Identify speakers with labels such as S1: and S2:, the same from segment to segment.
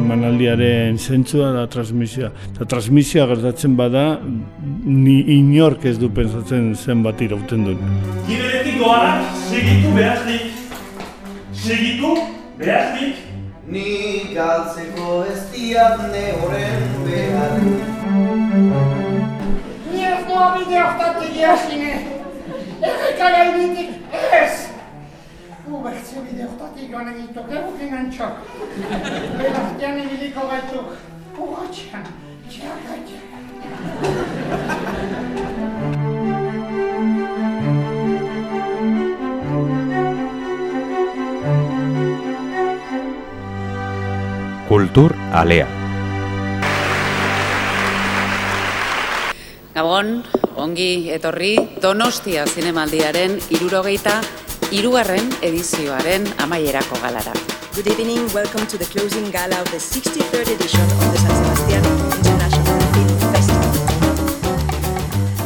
S1: emanaldiaren zentzua da transmisioa. Eta transmisioa gertatzen bada, ni inork ez du pensatzen zenbat irauten duen.
S2: Giberetik doanak, segitu behaznik. Segitu behaznik.
S3: Ni galtzeko ez diat ne horren behar.
S4: Ni ez doa bide hortatik jasine. Errekara ibitik ez. Ubertze bide hortatik joan egituk, egukin antxok. Belartian ibiliko gaituk. Urratxean, txarratxean.
S5: Kultur Alea.
S6: Gabon, ongi etorri Donostia Zinemaldiaren irurogeita irugarren edizioaren amaierako galara.
S7: Good evening, welcome to the closing gala of the 63rd edition of the San Sebastián International Film Festival.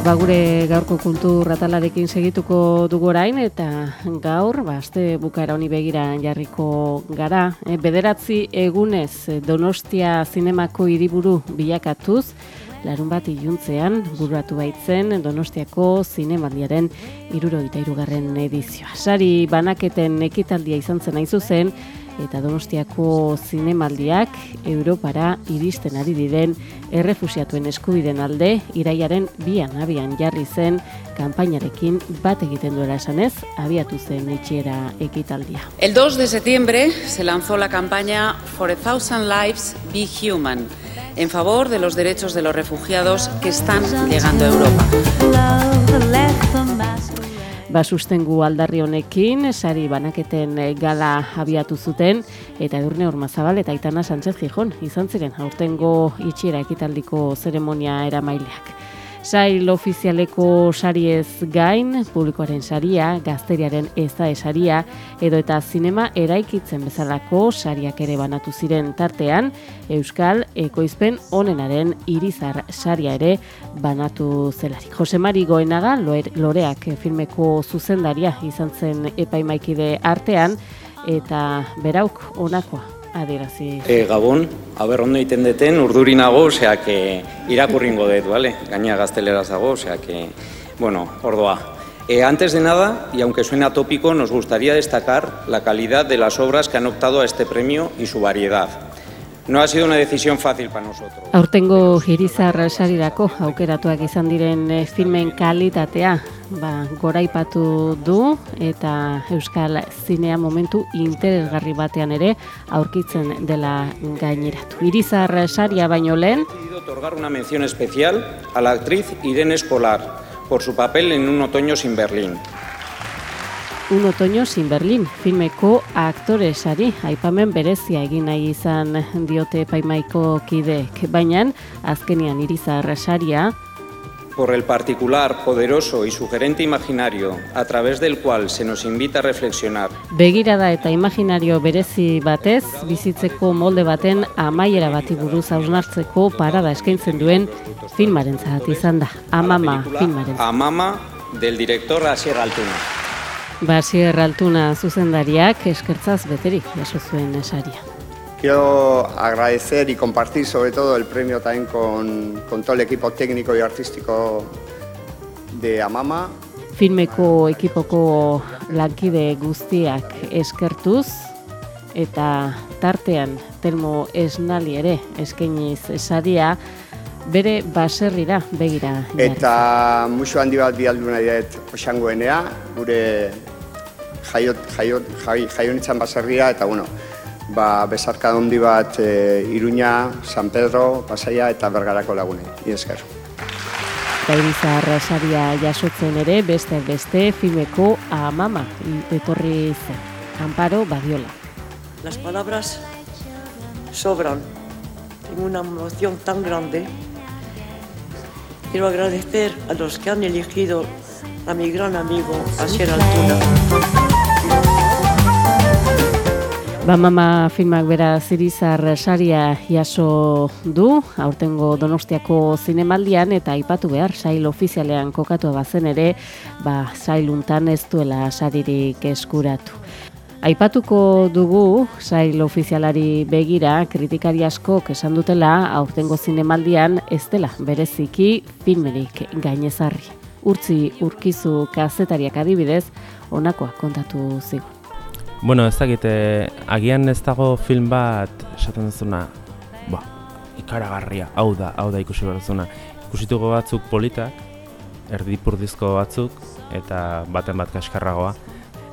S8: Ba, gure gaurko kultur atalarekin segituko dugu orain eta gaur, ba, aste bukaera honi begira jarriko gara. E, bederatzi egunez e, Donostia zinemako hiriburu bilakatuz, larun bat iluntzean buruatu baitzen Donostiako zinemaldiaren irurogeita irugarren edizioa. Sari banaketen ekitaldia izan zen hain zuzen, eta Donostiako zinemaldiak Europara iristen ari diren errefusiatuen eskubiden alde iraiaren bian abian jarri zen kanpainarekin bat egiten duela esanez, abiatu zen itxiera ekitaldia.
S6: El 2 de septiembre se lanzó la campaña For a Thousand Lives, Be Human, en favor de los derechos de los refugiados que están llegando a Europa.
S8: Ba, sustengu aldarri honekin, sari banaketen eh, gala abiatu zuten, eta edurne Ormazabal eta Aitana Sánchez Gijon izan ziren aurtengo itxiera ekitaldiko zeremonia eramaileak. Sail ofizialeko sariez gain, publikoaren saria, gazteriaren ez da esaria, edo eta zinema eraikitzen bezalako sariak ere banatu ziren tartean, Euskal Ekoizpen onenaren irizar saria ere banatu zelarik. Jose Mari Goenaga, loreak filmeko zuzendaria izan zen epaimaikide artean, eta berauk onakoa adierazi.
S9: E, Gabon, haber ondo egiten deten, urduri nago, osea que irakurringo dut, vale? Gaina gazteleraz dago, osea que, bueno, ordoa. Eh, antes de nada, y aunque suena tópico, nos gustaría destacar la calidad de las obras que han optado a este premio y su variedad. No ha sido una decisión fácil para nosotros.
S8: Aurtengo Girizar sarirako aukeratuak izan diren eh, filmen kalitatea ba, goraipatu du eta Euskal Zinea momentu interesgarri batean ere aurkitzen dela gaineratu. Irizar saria baino lehen
S9: decidido otorgar una mención especial a la actriz Irene Escolar por su papel en Un otoño sin Berlín.
S8: Un otoño sin Berlin, filmeko aktore sari, aipamen berezia egin nahi izan diote paimaiko kideek, baina azkenian irizar saria
S9: por el particular, poderoso y sugerente imaginario a través del cual se nos invita a reflexionar.
S8: Begirada eta imaginario berezi batez, bizitzeko molde baten amaiera bati buruz hausnartzeko parada eskaintzen duen filmaren zahat izan da. Amama filmaren.
S9: Amama del director Asier Altuna.
S8: Ba, Asier Altuna zuzendariak eskertzaz beterik jaso zuen esaria.
S10: Quiero agradecer y compartir sobre todo el premio también con, con todo el equipo técnico y artístico de Amama.
S8: Filmeko ekipoko lankide guztiak eskertuz eta tartean Telmo Esnali ere eskainiz saria bere baserrira begira.
S10: Eta musu handi bat bialdu nahi dut osangoenea, gure jaiot, jaiot, jai, baserria, eta bueno, ba, besarka handi bat e, Iruña, San Pedro, Pasaia eta Bergarako lagunei. I esker.
S8: Gairizar saria jasotzen ere beste beste filmeko amama etorri zen. Amparo Badiola.
S11: Las palabras sobran. Tengo una emoción tan grande. Quiero agradecer a los que han elegido a mi gran amigo Asier Altuna.
S8: Ba, mama filmak bera zirizar saria jaso du, aurtengo donostiako zinemaldian, eta aipatu behar, sail ofizialean kokatu bazen ere, ba, sailuntan ez duela saririk eskuratu. Aipatuko dugu, sail ofizialari begira, kritikari asko esan dutela, aurtengo zinemaldian ez dela bereziki filmerik gainezarri. Urtzi urkizu kazetariak adibidez, honakoa kontatu zigun.
S5: Bueno, ez dakit, eh, agian ez dago film bat, esaten duzuna, ba, ikaragarria, hau da, hau da ikusi behar duzuna. Ikusituko batzuk politak, erdipurdizko batzuk, eta baten bat kaskarragoa.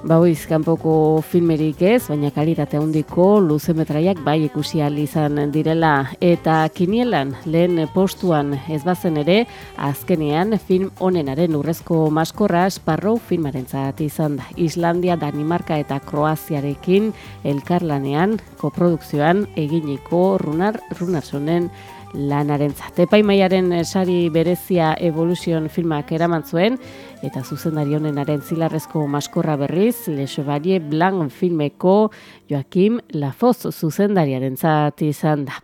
S8: Bauiz, kanpoko filmerik ez, baina kalitate handiko luze metraiak bai ikusi ahal izan direla. Eta kinielan lehen postuan ez bazen ere, azkenean film onenaren urrezko maskorra Sparrow filmaren izan da. Islandia, Danimarka eta Kroaziarekin elkarlanean, koprodukzioan eginiko runar, runarsonen lanaren zat. Epaimaiaren sari berezia Evolution filmak eraman zuen, eta zuzendari honenaren zilarrezko maskorra berriz, Le Chevalier Blanc filmeko Joaquim Lafoz zuzendariaren zat izan da.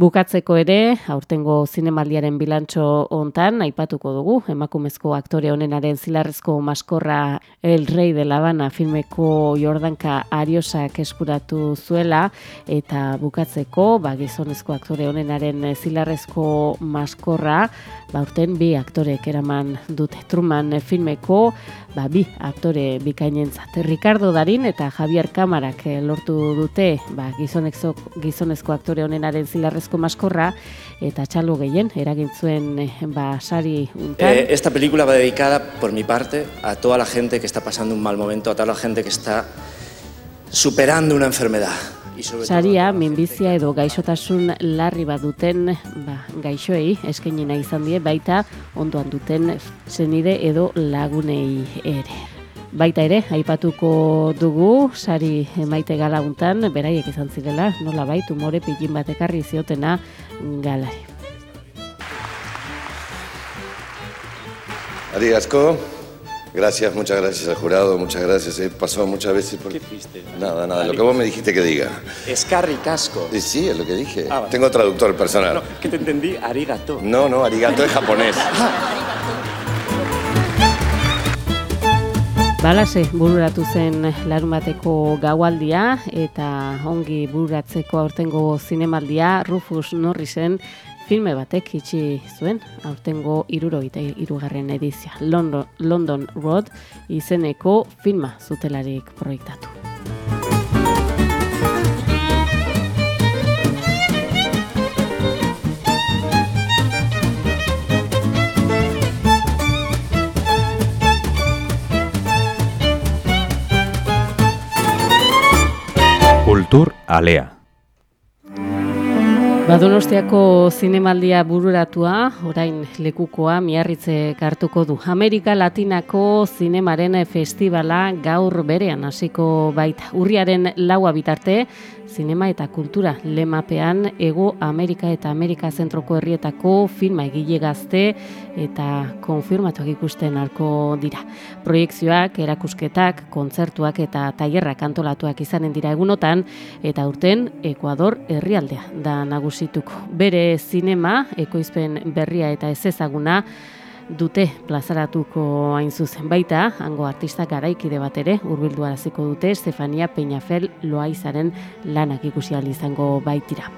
S8: Bukatzeko ere, aurtengo zinemaldiaren bilantxo hontan aipatuko dugu, emakumezko aktore honenaren zilarrezko maskorra El Rey de la Habana filmeko Jordanka Ariosak eskuratu zuela, eta bukatzeko, ba, gizonezko aktore honenaren zilarrezko maskorra, ba, urten bi aktorek eraman dute Truman filmeko, ba, bi aktore bikainentzat. Ricardo Darin eta Javier Kamarak eh, lortu dute ba, gizonezko, gizonezko aktore honenaren zilarrezko maskorra, eta txalo gehien, eragin zuen eh, ba, sari untan.
S12: Eh, esta película va dedicada, por mi parte, a toda la gente que está pasando un mal momento, a toda la gente que está superando una enfermedad.
S8: Saria, minbizia edo gaixotasun larri bat duten ba, gaixoei, eskenina nahi izan die, baita ondoan duten zenide edo lagunei ere. Baita ere, aipatuko dugu, sari maite galaguntan, beraiek izan zirela, nola baitu more pilin bat ekarri ziotena galari.
S13: Adi asko, Gracias, muchas gracias al jurado, muchas gracias. He pasado muchas veces por...
S12: ¿Qué fuiste?
S13: Nada, nada, lo que vos me dijiste que diga.
S12: Escarri casco.
S13: Sí, sí, es lo que dije.
S12: Ah, vale.
S13: Tengo traductor personal.
S12: No, que te entendí, arigato.
S13: No, no, arigato es japonés.
S8: Balase bururatu zen larumateko gaualdia eta ongi bururatzeko aurtengo zinemaldia Rufus Norrisen filme batek itxi zuen aurtengo irurogeita irugarren edizia. London, London Road izeneko filma zutelarik proiektatu.
S14: Kultur Alea.
S8: Badonostiako zinemaldia bururatua, orain lekukoa miarritze hartuko du. Amerika Latinako zinemaren festivala gaur berean hasiko baita. Urriaren laua bitarte, zinema eta kultura lemapean ego Amerika eta Amerika zentroko herrietako filma egile gazte eta konfirmatuak ikusten arko dira. Proiekzioak, erakusketak, kontzertuak eta tailerrak antolatuak izanen dira egunotan eta urten Ekuador herrialdea da nagusituko. Bere zinema, ekoizpen berria eta ez ezaguna, dute plazaratuko hain zuzen baita, hango artista garaikide bat ere, urbildu araziko dute, Stefania Peñafel Loaizaren lanak ikusi izango baitira.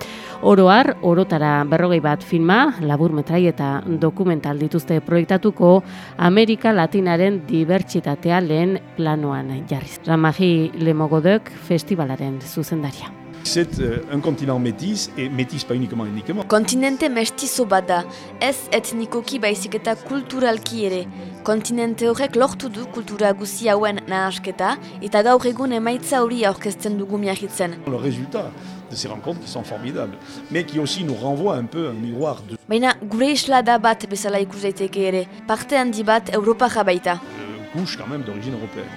S8: Oroar, orotara berrogei bat filma, labur metrai eta dokumental dituzte proiektatuko Amerika Latinaren dibertsitatea lehen planoan jarriz. Ramaji Lemogodok festivalaren zuzendaria.
S15: C'est euh, un continent métis, et métis pas uniquement uniquement.
S16: Kontinente mestizo bat da, ez etnikoki baizik eta kulturalki ere. Kontinente horrek lortu du kultura guzi hauen nahasketa, eta gaur egun emaitza hori aurkezten dugu miahitzen.
S15: Le résultat de ces rencontres qui sont formidables, mais qui aussi nous renvoient un peu un miroir de
S16: Baina gure isla da bat bezala ikus daiteke ere, parte handi bat Europa jabaita.
S15: euh, couche quand même d'origine européenne.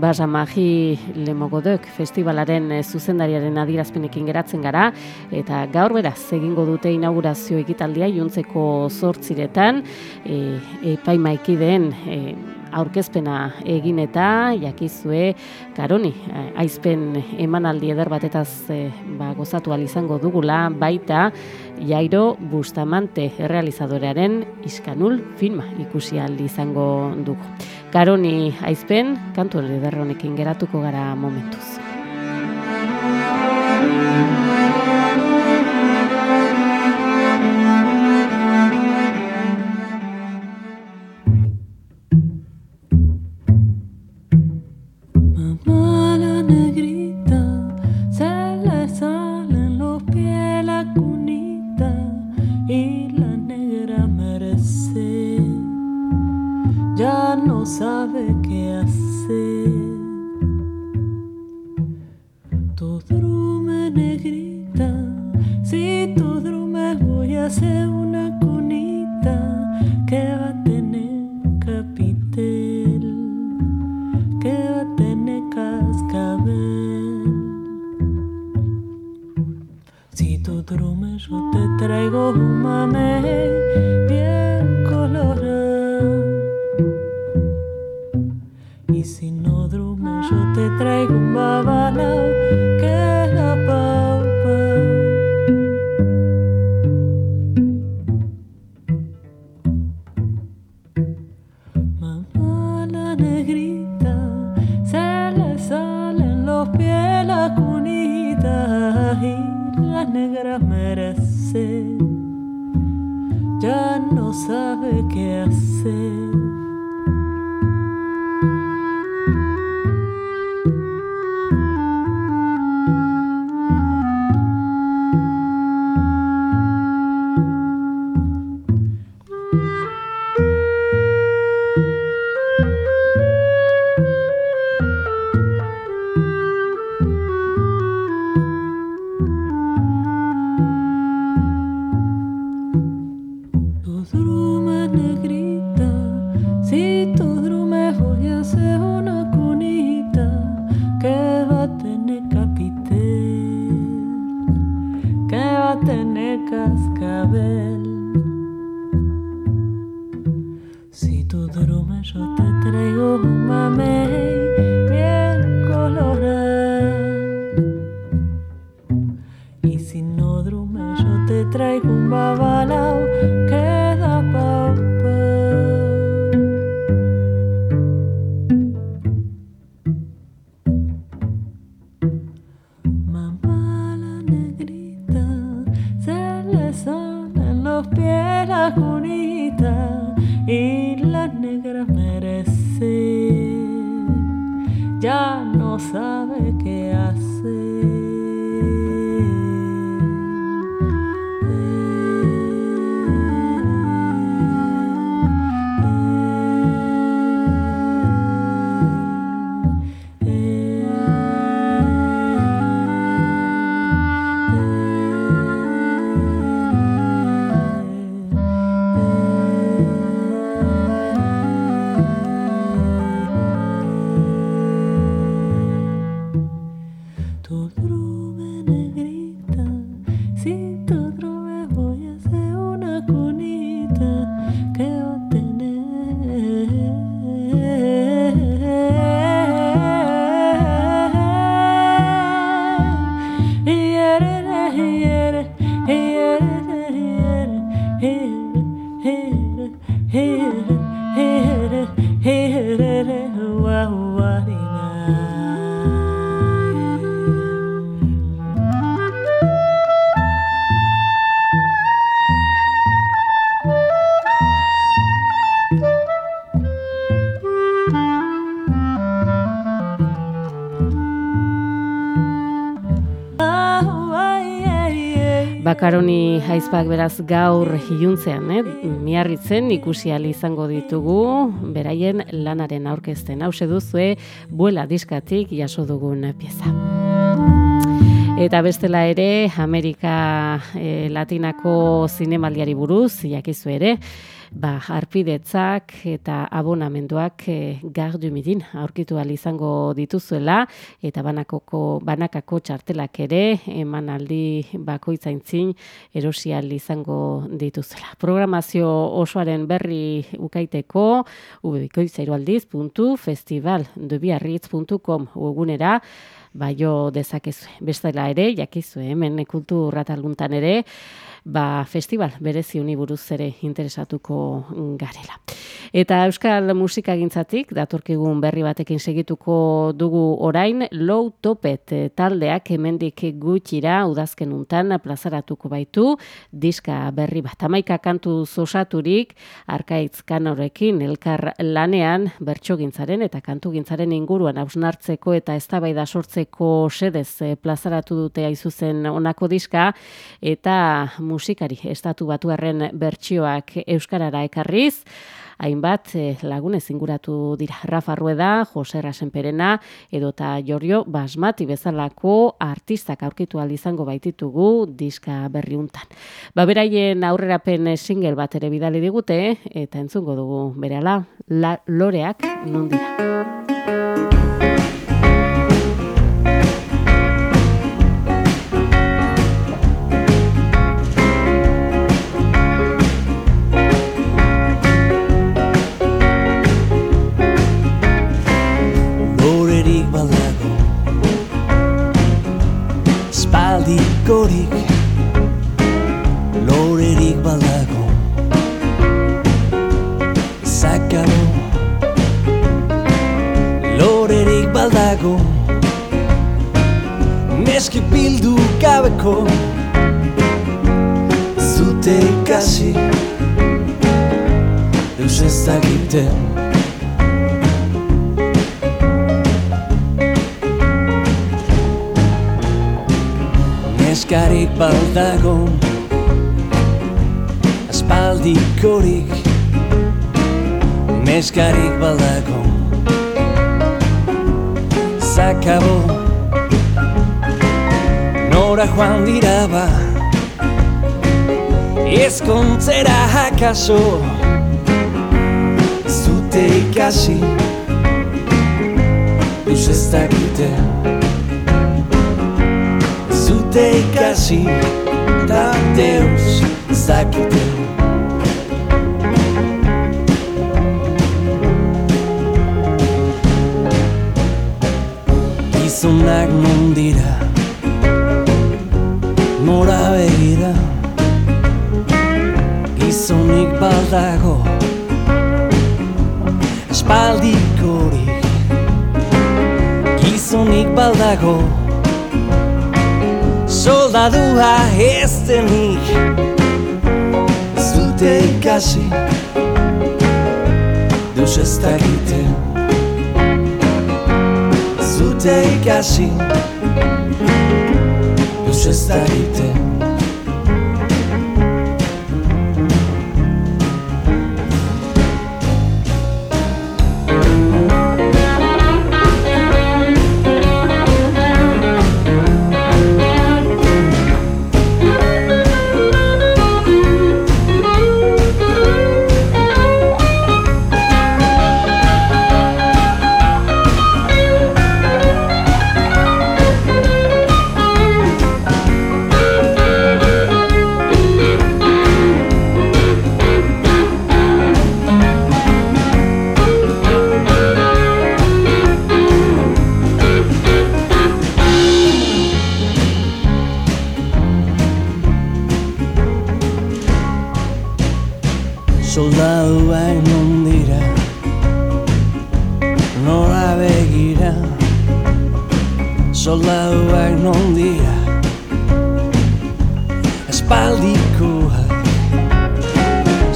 S8: Basamagi Lemogodek festivalaren eh, zuzendariaren adierazpenekin geratzen gara eta gaur beraz egingo dute inaugurazio ekitaldia juntzeko zortziretan eh, e, epaimaikideen e, eh, aurkezpena egin eta jakizue garoni aizpen emanaldi eder batetaz e, ba, gozatu izango dugula baita Jairo Bustamante errealizadorearen Iskanul filma ikusi izango dugu. Karoni aizpen, kantu ederronekin geratuko gara momentuz.
S17: cosmódromo yo te traigo un babalao se tudo
S8: Garoni haizpak beraz gaur hiluntzean, eh? miarritzen ikusi izango ditugu, beraien lanaren aurkezten. Hau duzue, buela diskatik jaso dugun pieza. Eta bestela ere, Amerika e, Latinako zinemaldiari buruz, jakizu ere, ba, arpidetzak eta abonamenduak e, gardu midin aurkitu izango dituzuela eta banakoko, banakako txartelak ere emanaldi bakoitzaintzin erosial izango dituzuela. Programazio osoaren berri ukaiteko ubikoitzairualdiz.festivaldebiarritz.com webgunera baio dezakezu. Bestela ere, jakizu, hemen kulturratalguntan ere, ba, festival berezi uni buruz ere interesatuko garela. Eta euskal musika gintzatik, datorkigun berri batekin segituko dugu orain, low topet eh, taldeak hemendik gutxira udazken untan plazaratuko baitu, diska berri bat. Amaika kantu zosaturik, arkaitz kanorekin elkar lanean, bertso gintzaren eta kantu gintzaren inguruan hausnartzeko eta eztabaida sortzeko sedez eh, plazaratu dute aizuzen onako diska, eta musikari estatu batuarren bertsioak euskarara ekarriz, hainbat eh, lagunez inguratu dira Rafa Rueda, Jose Rasenperena edota Jorio Basmati bezalako artistak aurkitu izango baititugu diska berriuntan. Ba beraien aurrerapen single bat ere bidali digute eta entzungo dugu berala la, loreak non dira.
S18: Neskarik baldago Aspaldikorik Neskarik baldago Zakabo Nora joan dira ba Ezkontzera hakaso Zute ikasi Eus ez dakiten zute ikasi da deus zakite Gizonak non dira Nora begira Gizonik baldago Espaldikorik Gizonik baldago soldadua ez denik. Zute ikasi Deus ez dakite. Zute ikasi Deus ez dakite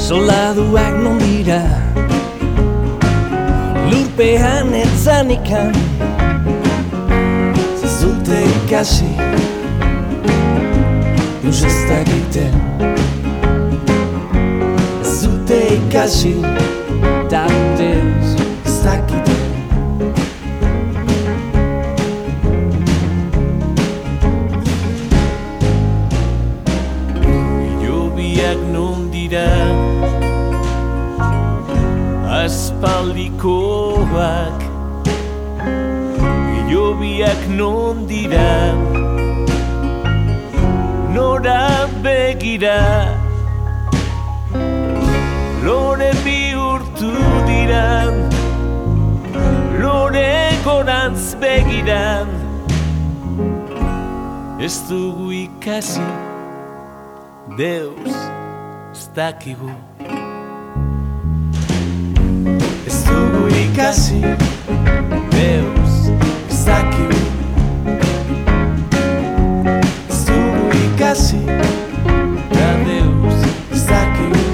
S18: Soldaduak non dira Lurpean etzanikan Zute ikasi Deus ez dakiten zute ikasi aspaldikoak Geiobiak non dira Nora begira. Lore bihurtu dira Lore gorantz begira. Ez dugu ikasi Deus ez dakigu. Dugu ikasi Deus ez dakigu Ez dugu ikasi Da Deus ez dakigu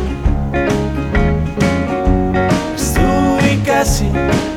S18: Ez dugu ikasi Da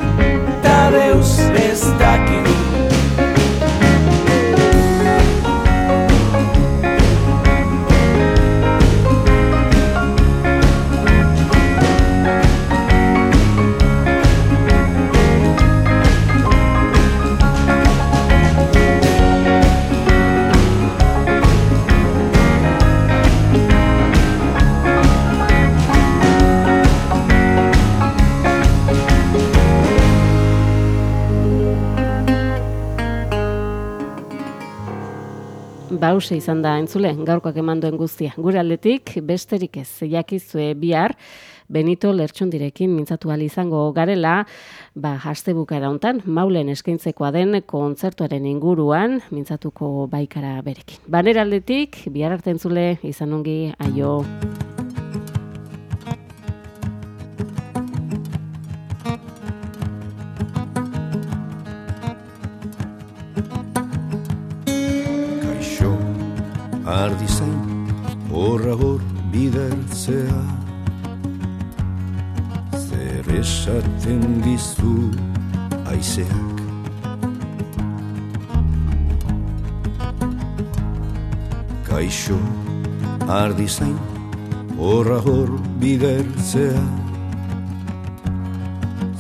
S8: Bause izan da entzule, gaurkoak eman duen guztia. Gure aldetik, besterik ez, jakizue bihar, Benito Lertxundirekin mintzatu izango garela, ba, haste bukara hontan, maulen eskaintzekoa den kontzertuaren inguruan, mintzatuko baikara berekin. Banera aldetik, bihar arte entzule, izan ongi, aio.
S19: Ardi zain, horra hor bidertzea. Zer esaten dizu aizeak Kaixo, ardi zain, horra hor bidertzea.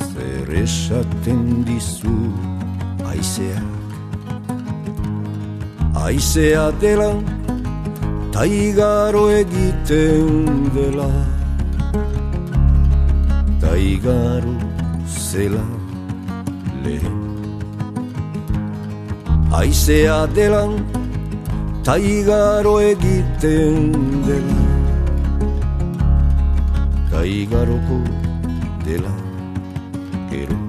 S19: Zer esaten dizu aizeak Aizea dela, ta igaro egiten dela. Ta igaro zela lehen. Aizea dela, ta igaro egiten dela. Ta igaroko dela gero.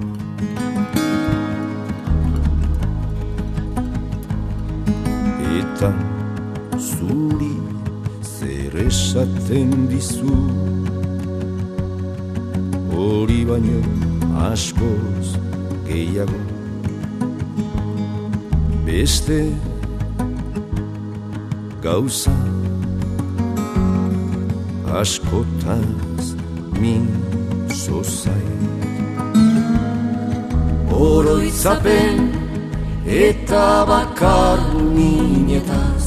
S19: Eta zer esaten dizu? Hori baino askoz gehiago. Beste gauza askotaz min zozai oroitzapen eta bakar minetaz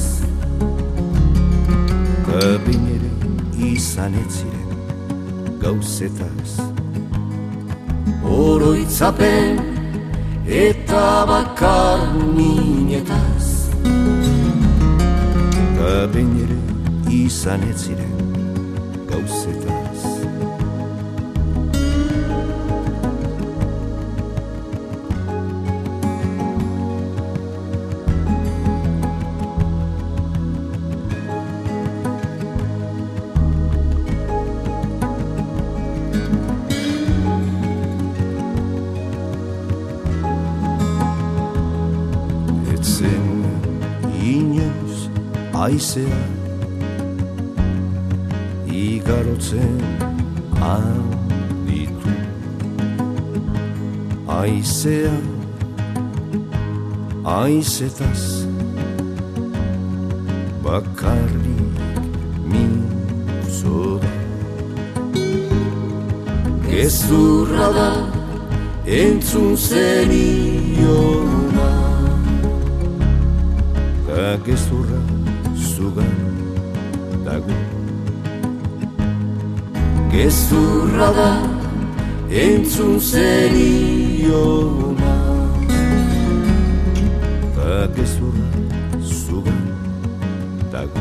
S19: Kabin ere izan ez ziren gauzetaz. Oroitzapen eta bakar minetaz Kabin ere izan ez ziren gauzetaz aizea igarotzen alditu aizea aizetaz bakarrik mintzo da gezurra da entzun zeniona. Eta gezurra zugan dago. Gezurra da entzun zeniona Eta gezurra zugan dago